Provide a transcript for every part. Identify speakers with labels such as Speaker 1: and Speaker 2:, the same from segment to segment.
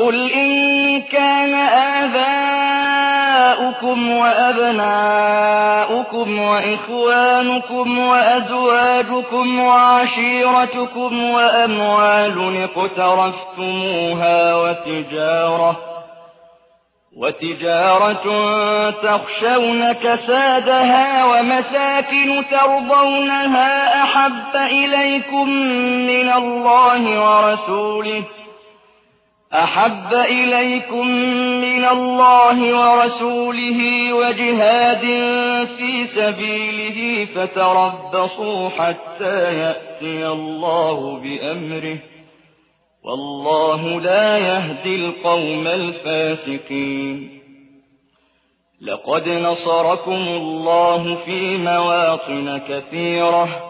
Speaker 1: قل إن كان آباؤكم وأبناؤكم وإخوانكم وأزواجكم وعشيرتكم وأموال اقترفتموها وتجارة وتجارة تخشون كسادها ومساكن ترضونها أحب إليكم من الله ورسوله أحب إليكم من الله ورسوله وجهاد في سبيله فتربصوا حتى يأتي الله بأمره والله لا يهدي القوم الفاسقين. لقد نصركم الله في مواطن كثيرة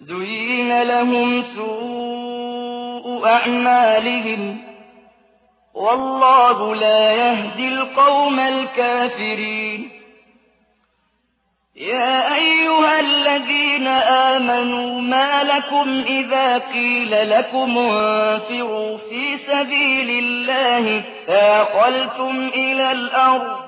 Speaker 2: زين لهم سوء أعمالهم والله لا يهدي القوم الكافرين يا أيها الذين آمنوا ما لكم إذا قيل لكم انفروا في سبيل الله اثاقلتم إلى الأرض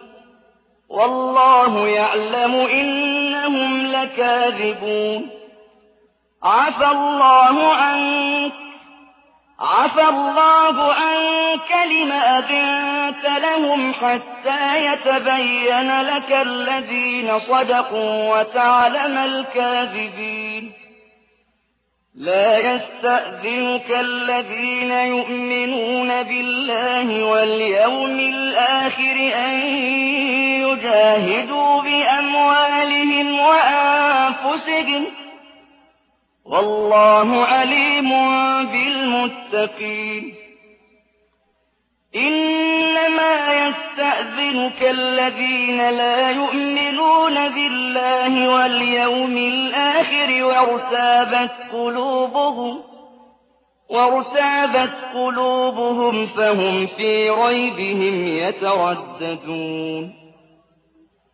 Speaker 2: والله يعلم إنهم لكاذبون. عفى الله عنك عفى الله عنك لم أذنت لهم حتى يتبين لك الذين صدقوا وتعلم الكاذبين. لا يستأذنك الذين يؤمنون بالله واليوم الآخر أن يجاهدوا بأموالهم وأنفسهم والله عليم بالمتقين. إنما يستأذنك الذين لا يؤمنون بالله واليوم الآخر وارتابت قلوبهم وارتابت قلوبهم فهم في ريبهم يترددون.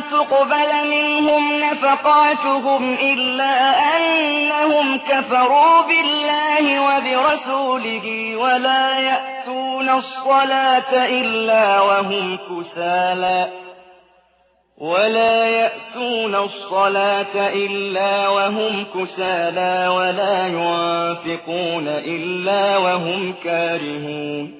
Speaker 2: تقبل منهم نفقاتهم إلا أنهم كفروا بالله وبرسوله ولا يأتون الصلاة إلا وهم كسالى ولا يأتون الصلاة إلا وهم كسالى ولا ينفقون إلا وهم كارهون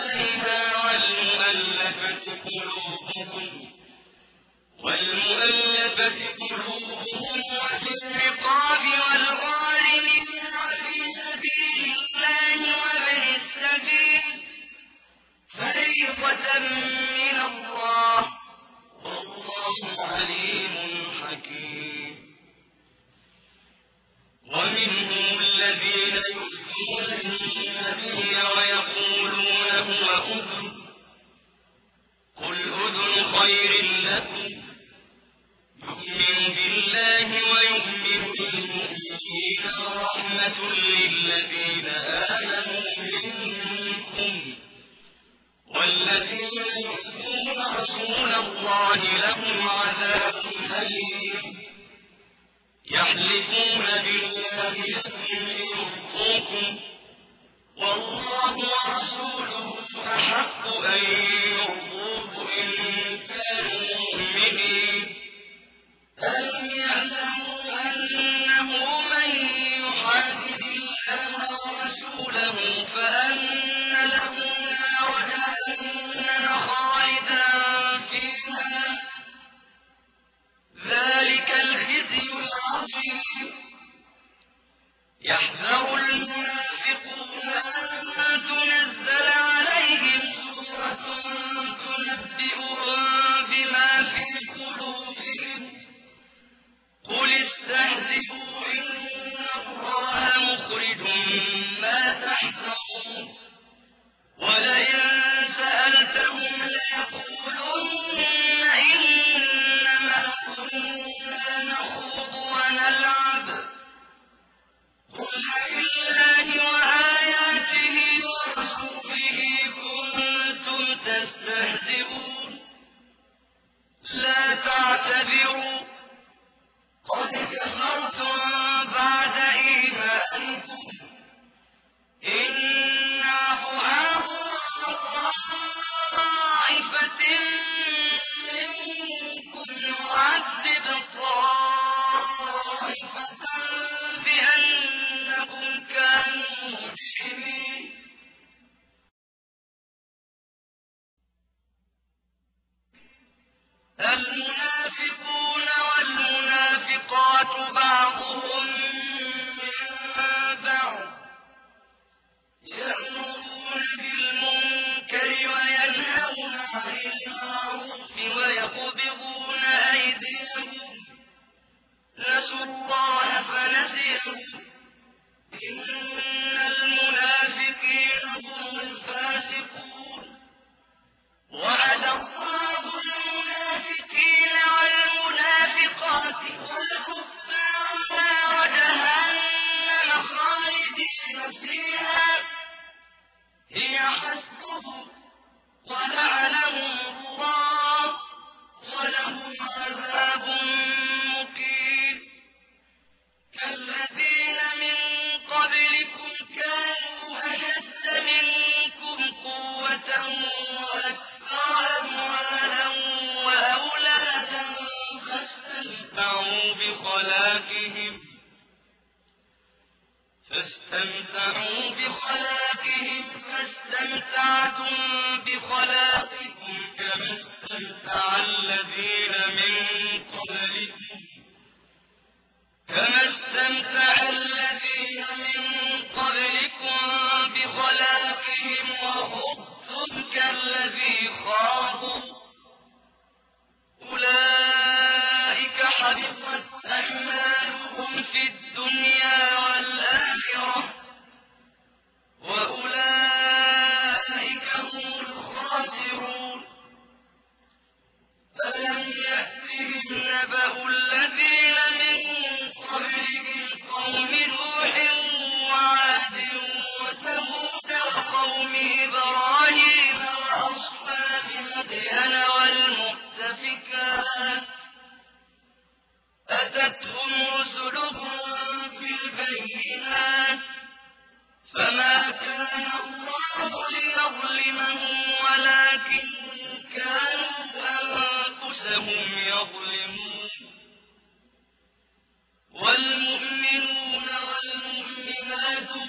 Speaker 1: قلوبهم والمؤلفة قلوبهم وفي الرقاب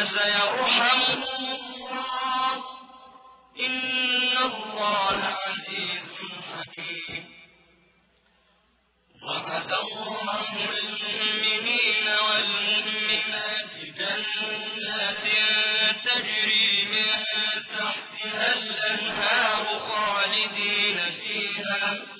Speaker 1: فسيرحمكم. الله إن الله عزيز حكيم. وعد الله المؤمنين والمؤمنات جنات تجري من تحتها الأنهار خالدين فيها.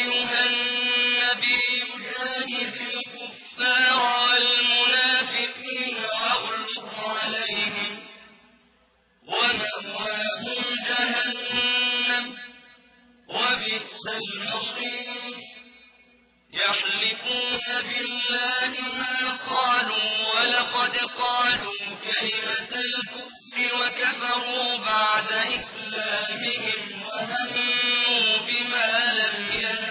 Speaker 1: الْمُسْلِمِينَ يَحْلِفُونَ بِاللَّهِ مَا قَالُوا وَلَقَدْ قَالُوا كَلِمَةَ الْكُفْرِ وَكَفَرُوا بَعْدَ إِسْلَامِهِمْ وَهَمُّوا بِمَا لَمْ يَنَالُوا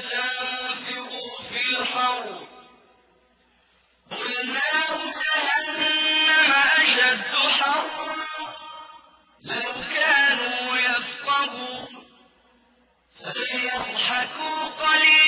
Speaker 2: تنفروا في الحرب. قل نار جهنم أشد لو كانوا فليضحكوا قليلا.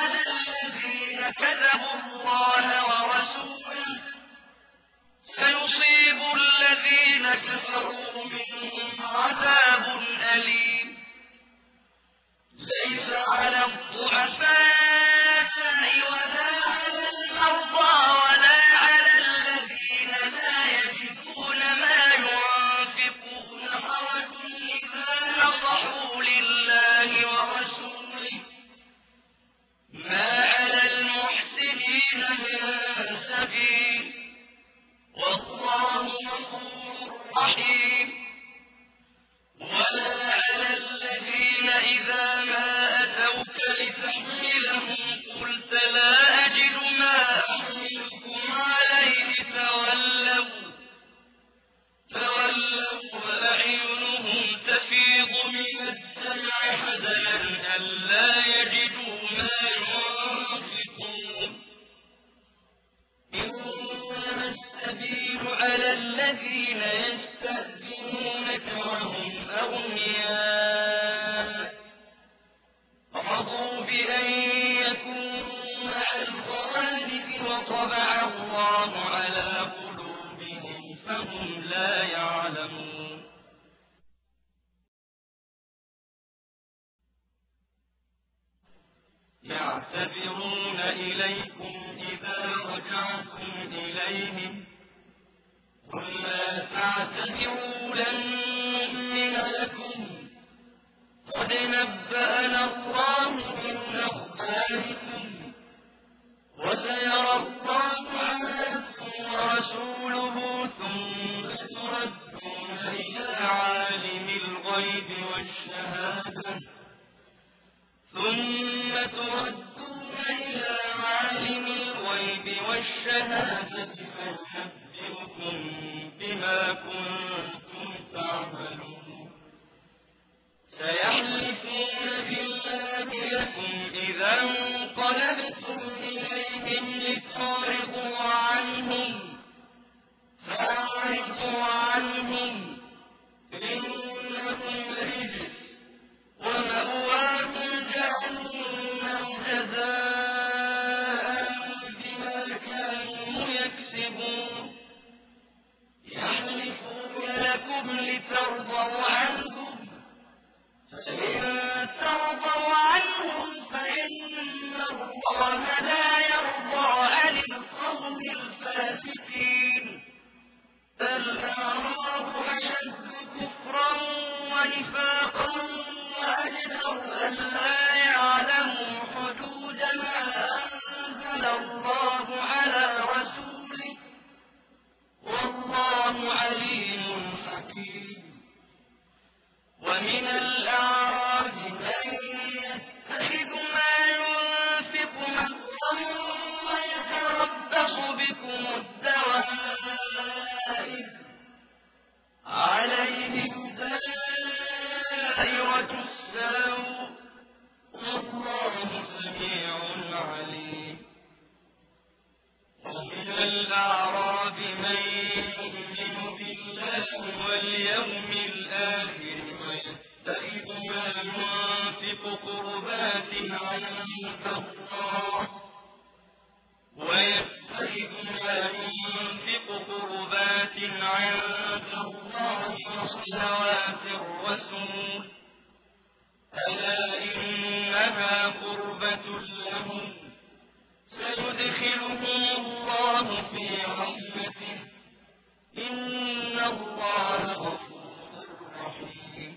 Speaker 2: وقعد الذين كذبوا الله ورسوله سيصيب الذين كفروا منهم عذاب أليم. ليس على الضعفاء
Speaker 3: والشهادة فينبئكم بما كنتم تعملون. سيحلفون بالله لكم إذا انقلبتم إليهم لتعرضوا عنهم فأعرضوا عنهم واليوم الآخر ويتخذ ما ينفق قربات عند الله. ويتخذ ما ينفق قربات عند الله وصلوات الرسول. ألا إنها قربة لهم. سيدخلهم الله في رحمته. إن الله غفور رحيم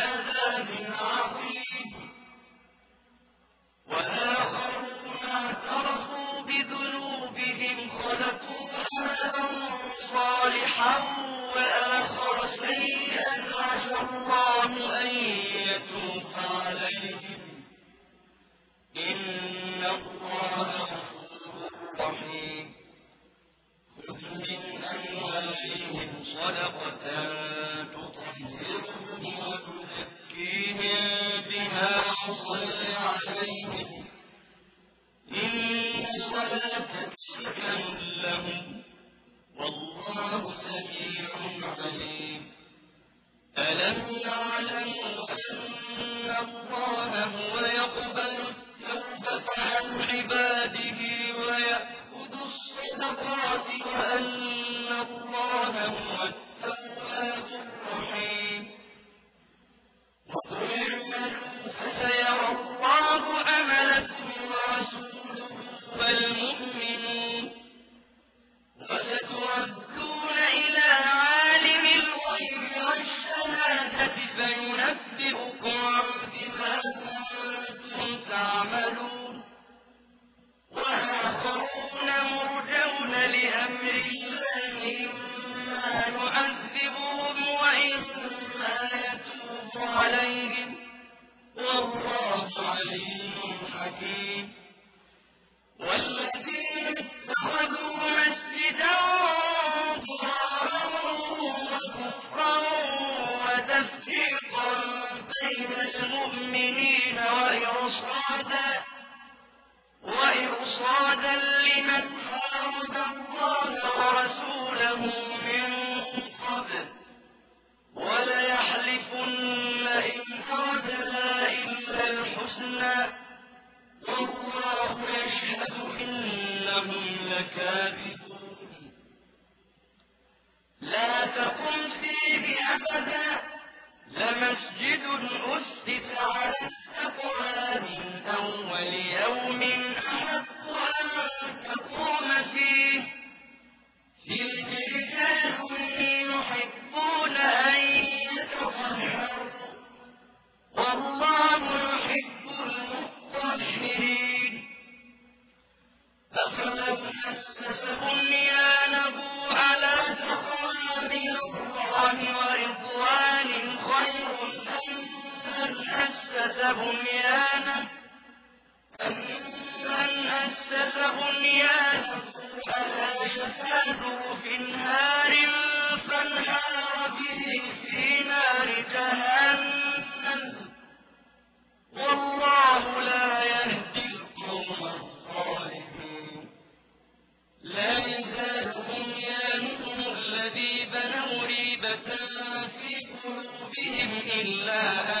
Speaker 1: لا تقم فيه أبدا. لمسجد أسس على أسس بنيانه أمن أسس بنيانه على شفا في نهار فانهار به في نار جهنم. والله لا يهدي القوم الظالمين. لا يزال بنيانهم الذي بنوا ريبة في قلوبهم إلا أن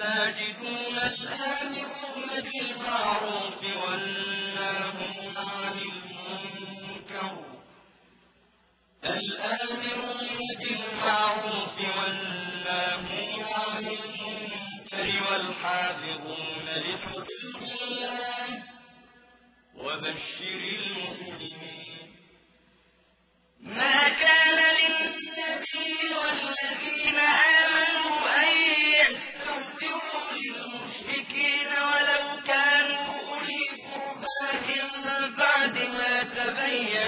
Speaker 1: الساجدون الآمرون بالمعروف والناهون عن المنكر. الآمرون بالمعروف والناهون عن المنكر والحافظون لحدود الله وبشر المؤمنين.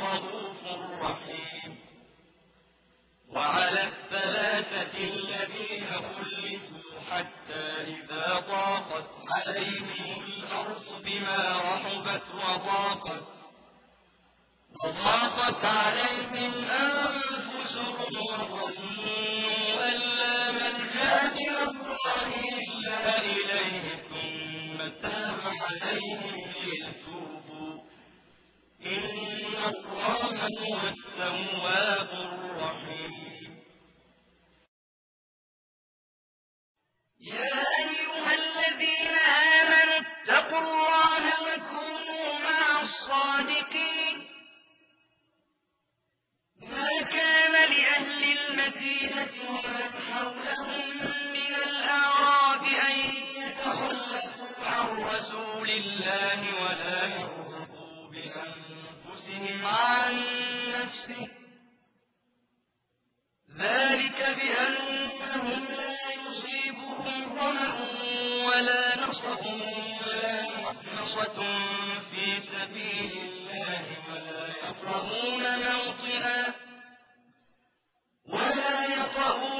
Speaker 1: رؤوف رحيم وعلى الثلاثة الذين خلفوا حتى إذا ضاقت عليهم الأرض بما رحبت وضاقت. وضاقت عليهم إن الله هو التواب الرحيم.
Speaker 2: يا عن نفسه. ذلك بأنهم لا يصيبهم ظمأ ولا نصب ولا مخمصة في سبيل الله ولا يطعون موطئا ولا يطعون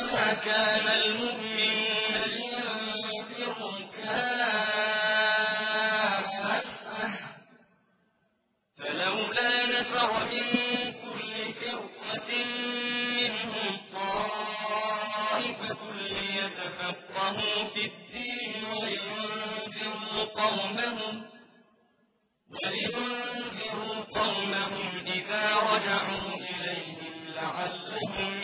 Speaker 2: كان المؤمنون لينفروا كافة فلولا نفر من كل فرقة منهم طائفة ليتفقهوا في الدين وينذروا قومهم وينذروا قومهم إذا رجعوا إليهم لعلهم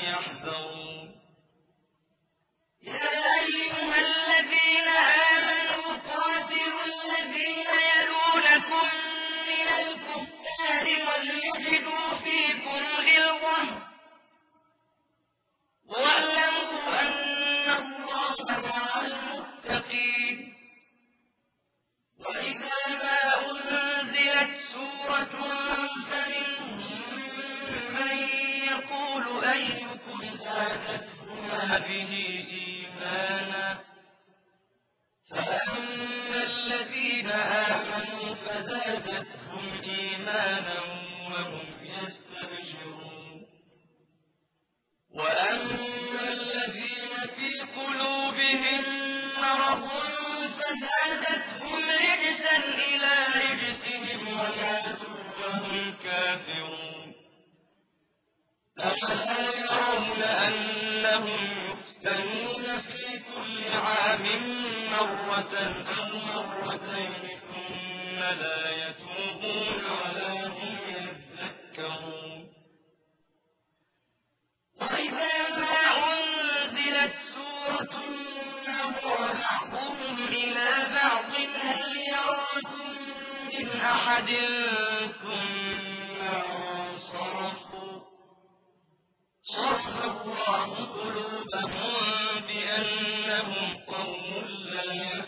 Speaker 2: هذه إيمانا. فأما الذين آمنوا فزادتهم إيمانا وهم أو مرتين ثم لا يتوبون ولا هم يذكرون. وإذا ما أنزلت سورة نظر إلى بعض هل يراكم من أحد ثم انصرفوا. صرف الله قلوبهم بأنهم قوم لا يفقهون.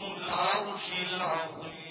Speaker 2: العرش العظيم.